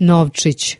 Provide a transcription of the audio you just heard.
Novčić.